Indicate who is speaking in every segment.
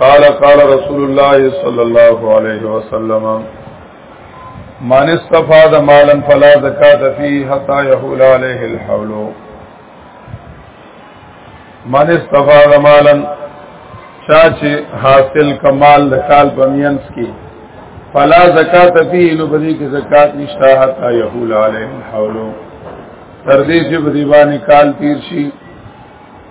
Speaker 1: قال قال رسول الله صلى الله عليه وسلم من استفاد مالا فلا زکات فيه حتى يحول عليه الحول من استفاد مالا چا چې حاصل کمال د کال بمینس کې فلا زکات فيه نو بدی کې زکات نشتا حتا يحول عليه الحول تر دې چې بدی باندې کال تیر شي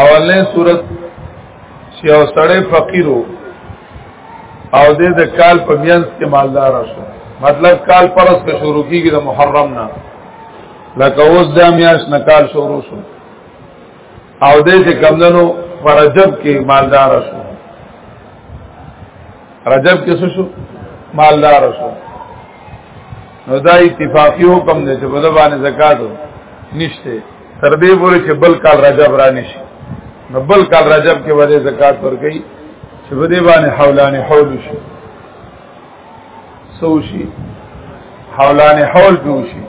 Speaker 1: اولنې صورت چې او سړی فقیر وو او د د کال په مینس کې مالدار شو مطلب کال پرس کې شروع کیږي د محرم نه لکه اوس د میاش نه کال شروع شو او د دې کمندنو فرجب کې مالدار شو رجب کې څه شو مالدار شو نو دا اتفاقی حکم دی چې په دې باندې زکات نشته تر دې پورې چې بل کال رجب را نشي نو بل کال رجب کې باندې زکات ورکړي چې په دې باندې حولان حول شي سو شي حولان حول پیو شي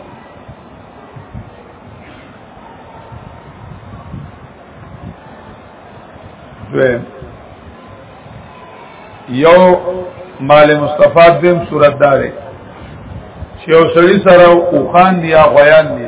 Speaker 1: یو مال مصطفی دیم صورت داره چې یو سړی سره او خان دی یا غیان دی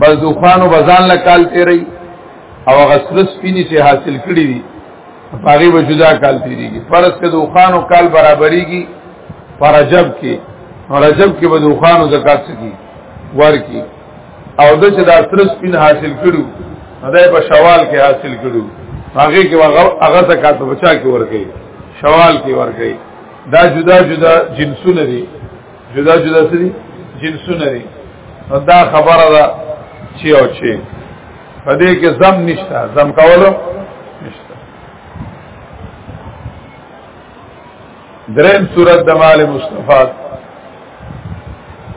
Speaker 1: بس دوخانو بزان له کال تیری او غسل سپینی چې حاصل کړی دي هغه به جدا کال تیریږي فرض کې دوخانو کال برابرېږي فرجب کې رجب کې به دوخانو زکات سکی ورکی او د چې دا تر سپین حاصل کړو دا په شوال کې حاصل کړو هغه کې هغه زکات بچا کې ورکی شوال کې ورکی دا جدا جدا جنسونه دي جدا جدا سری جنسونه دي دا خبره ده چې او چې په دې کې زم نشته زم کولو نشته دریم صورت د مال مصطفی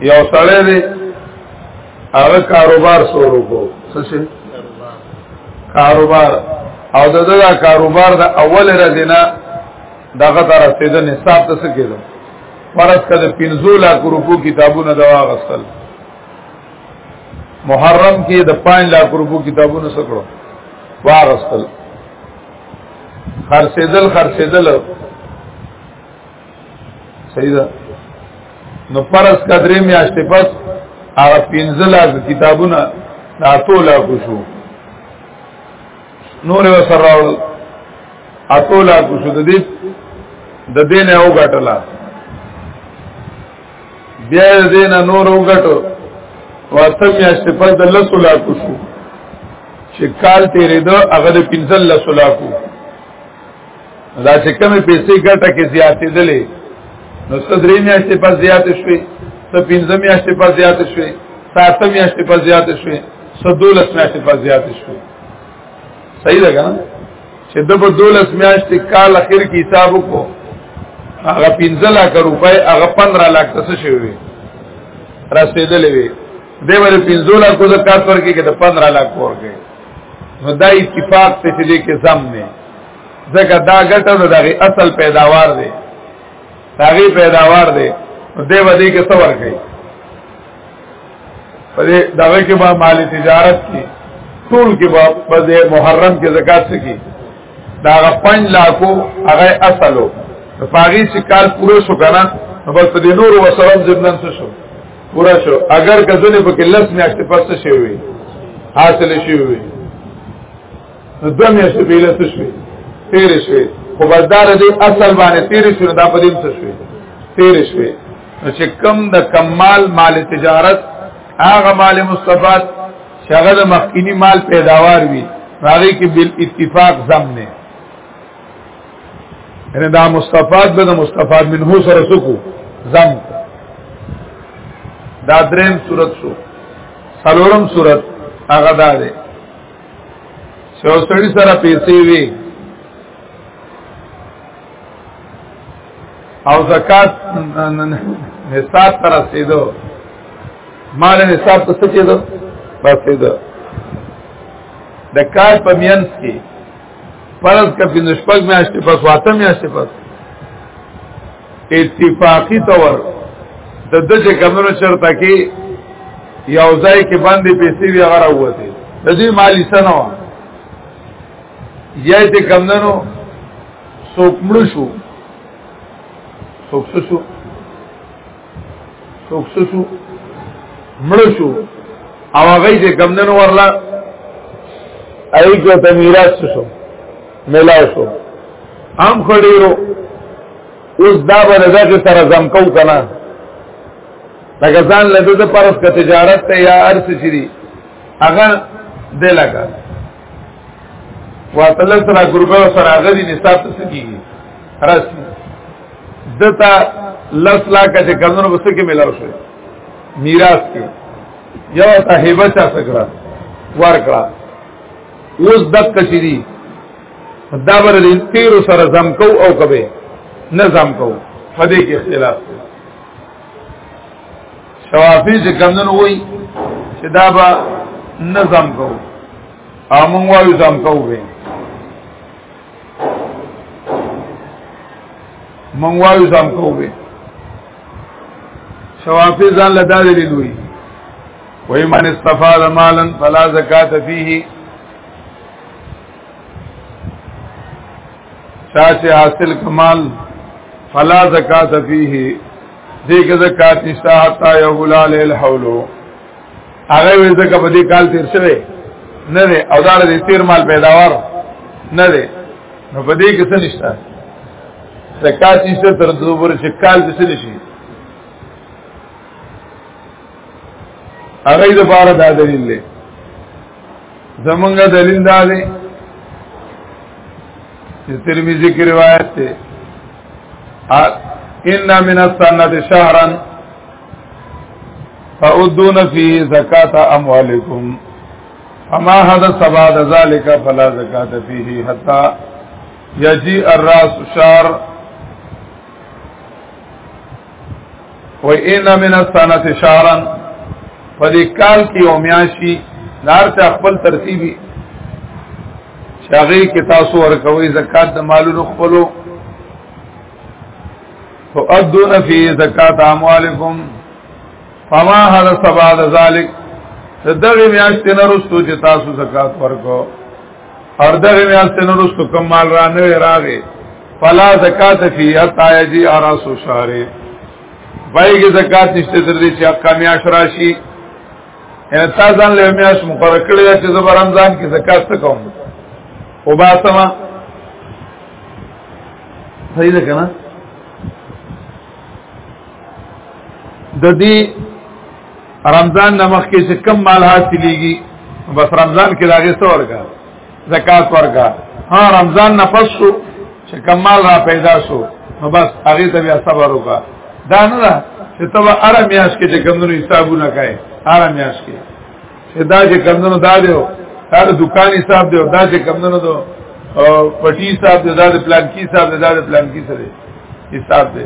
Speaker 1: یو سړی دی هغه کاروبار شروع کو څه شي کاروبار او د دغه کاروبار د اول ورځې نه دغه تر رسیدل نصاب ته څه کېدو فرض کده 15 لاک روپو کتابونه دا واغسل محرم کې د 5 لاک روپو کتابونه سکړو واغسل خرڅېدل خرڅېدل صحیح ده نو فرض کدرې میاشتې پس هغه 15 لاک کتابونه دا ټول کو شو نور وسره راول اټولا کو شو د دې د دې نه وګټلا بیا د دې نه نور وګټو واته میاشت په د لسو لا کو شو چې کال تیرې دو هغه د پنځل لسو لا کو دا چې کمې پیسې ګټه کې زیاتې دلې نو صدرې میاشتې په زیاتې شوې ته پنځه میاشتې په زیاتې شوې ساته میاشتې په زیاتې شوې سدولس میاشتې په زیاتې شوې صحیح ده کنه چې د په دولس میاشتې کال اخر کې حساب وکړو هغه 15 لک روپۍ هغه 15 لک څه شوی رسیدلې وي دی ور 15 لک زکات ورکې کې د 15 لک ورکې نو دا اتفاق ته چې کې زم نه ځکه دا ګټه د دغه اصل پیداوار دی هغه پیداوار دی دی ودی کې څور کوي په دې دغه کې به مال تجارت کې ټول کې به په محرم کې زکات سکی دا غ 5 لاکو هغه اصلو په پاغي چې کال پوره شو کنه نو بس په دې نور وسلام ځبنن څه شو پوره شو اگر کزنې په کې لس میاشتې پس شي وي حاصل شي وي نو دو میاشتې په لس شي تیر شي خو بردار دې اصل باندې تیر شي دا په دې څه شي تیر شي نو چې کم د کمال مال تجارت هغه مال مستفاد شغل مخکینی مال پیداوار وي هغه کې بل اتفاق زم نه ان دا مستفاد به مستفاد منه سره سکو زم دا دریم صورت شو سلورم صورت هغه دا ده چې اوسړي سره پیسې وي او زکات نصاب تر رسیدو مال نصاب ته څه کېدو رسیدو د کار په مینس کې فرض کا پندشپک میاشتې پس واته میاشتې پس اتفاقی طور د دجه کمونو چرته کې یو ځای کې باندې پیسې وی غره وته د دې مالی سنوا یا دې کمونو څوک مړ شو څوک شو څوک شو مړ شو او هغه چې کمندن ورلا اې کو ته میراث شو ملاو شو هم خړیرو اوس دا به دغه سره زم کو کنه لکه ځان لده د پرس ک تجارت ته یا ارس چي دي هغه دلګه واتل سره ګروپه سره غدي نصاب ته سکیږي راس دتا لس لا کچه کمونو بس کې ملاو شو میراث کې یو ته هبه چا سکړه ورکړه اوس دک کچې دي دا بر دې تیر سره زم کو او کبه نه زم کو فدې کې اختلاف دی شوافی چې کمنن وای چې دا به نظم کو او مونږ وایو ځم کوو به مونږ وایو ځم کوو به شوافی ځان له دالې لیدوي وای من استفاد مالا فلا زکات فيه چا چې حاصل کمال فلا زکات فيه دې کې زکات نشته حتا یحول علی الحول هغه وې زکه په دې کال تیر شوی نه دی او دا د تیر مال پیداوار نه دی نو په دې کې څه نشته زکات نشته تر دې پورې چې کال څه نشي هغه د بار دا دلیل دی زمونږ دلیل دا دی چې ترمذی کې روایت ده ان من السنه شهرا فعدون فيه زكاه اموالكم اما حدث بعد ذلك فلا زكاه فيه حتى يجيء الراس شهر و ان من السنه شهرا په دې کال کې او میاشي لار ته خپل ترتیبي شاغي کې تاسو ورکوي زکات د مالونو خپلو تو ادون فی زکات اموالکم فما هذا سبا ذلک دغه میاشتې نه رسو چې تاسو زکات ورکو اور دغه میاست نه رسو کوم مال را نه راغی فلا زکات فی حتا یجی اراس شهر بایګه زکات نشته تر دې چې حقا میاش راشي ان تاسو له میاش مقرر کړی چې زبر رمضان کې زکات ته کوم او با سما صحیح ده کنه د دې رمضان نمخ کې چې کم مال حاصلېږي بس رمضان کې داګه څو ورکا زکات ورکا ها رمضان نه پس شو چې کم مال را پیدا شو نو بس هغه ته بیا صبر وکا دا نه ده چې تبا آرام یاش کې چې کمونو حسابونه کوي آرام یاش کې چې دا چې کمونو دا دیو دا د دکان حساب دیو دا چې کمونو دو پټی حساب دی دا د پلان کی حساب دی دا د پلان کی سره حساب دی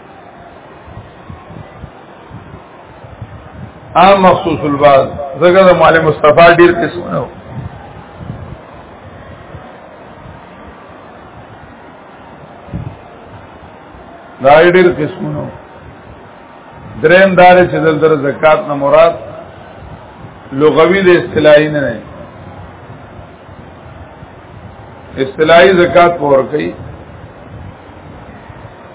Speaker 1: عام مخصوص البعض زګر د معلم مصطفی ډیر قسمه و دا ډیر قسمه و دریم دار چې دلته زکات نه مراد لغوی د اصطلاحي نه نه اصطلاحي زکات پور کوي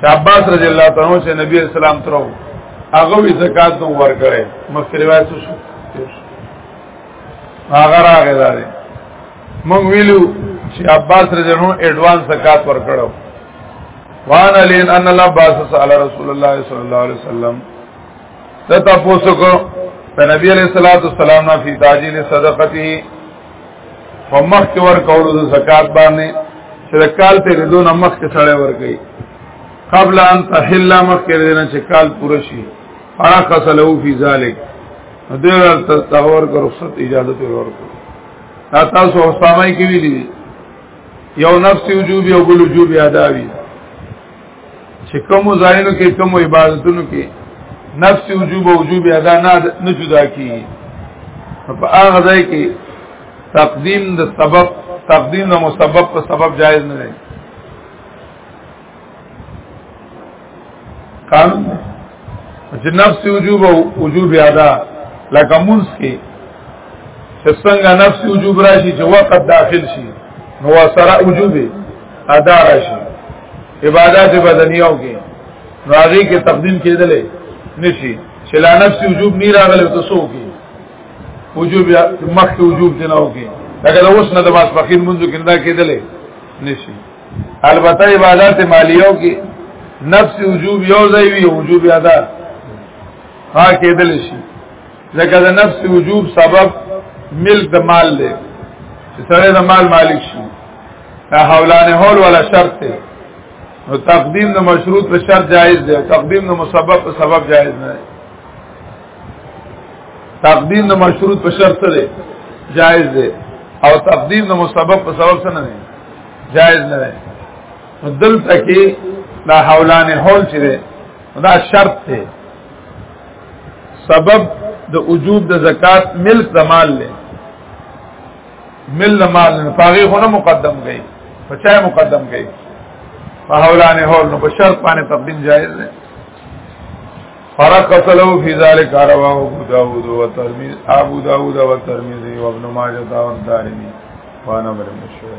Speaker 1: شاباس رضی الله تعالی عنہ چې نبی اسلام ترو هغه وی زکات نو ورکړي مخکې روایت شو هغه راغی دا دی مونږ ویلو چې عباس رضی الله عنه اډوانس زکات ورکړو وان علین ان الله باس علی رسول الله صلی الله علیه وسلم ته تاسو کو په نبی علیہ الصلوۃ والسلام نه فی تاجیل صدقته په مخ کې ورکولو د زکات باندې چې د کال ته ردون مخ کې سړی ورګي قبل ان تحل مخ کې ردون چې کال پوره شي فرا خسلو فی ذلک دغه تغور کو رخصت اجازه ته ورکو دا تاسو اوسامه کې ویلي یو نفس وجوب یو بل وجوب ادا وی چې کوم ځایونو کې کوم عبادتونو کې نفس وجوب او وجوب ادا نه نه جدا کی په هغه ځای کې تقدیم د سبب تقدیم د مسبب په سبب جایز نه دی قانون چې نفس وجوب او وجوب ادا لکه منس کې چې څنګه نفس وجوب راشي چې وقت داخل شي نو سره وجوب ادا راشي عبادت بدنیو کې راغي کې تقدیم کېدلې نشي چې لا نفس وجوب نه راغله ته سو کې وجوب مخ کې وجوب نه او کې اگر اوس نه د ماس فقیر منځو کې نه کېدلې نشي البته عبادت مالیو کې نفس وجوب یو ځای وی وجوب ادا ها کېدل شي ځکه د نفس وجوب سبب ملک د مال دی چې سره د مال مالک شي حولان حول ولا شرط ته نو تقدیم د مشروط په شرط جایز دی تقدیم د مسبب په سبب جایز نه دی تقدیم د مشروط په شرط دی جایز دی او تقدیم د مسبب په سبب سره نه دی جایز نه دی دلته کې دا حولان حول چې دی دا شرط دی سبب د وجوب د زکات ملک د مال له مل مال نه پاغي خو نه مقدم گئی پچا مقدم گئی فحولانه هول نو بشر پانه تقدیم جائز نه فرق قتلو فی ذلک رواه ابو داود و ترمذی ابو داود و ترمذی و ابن ماجه دا و دارمی وانا بر مشهور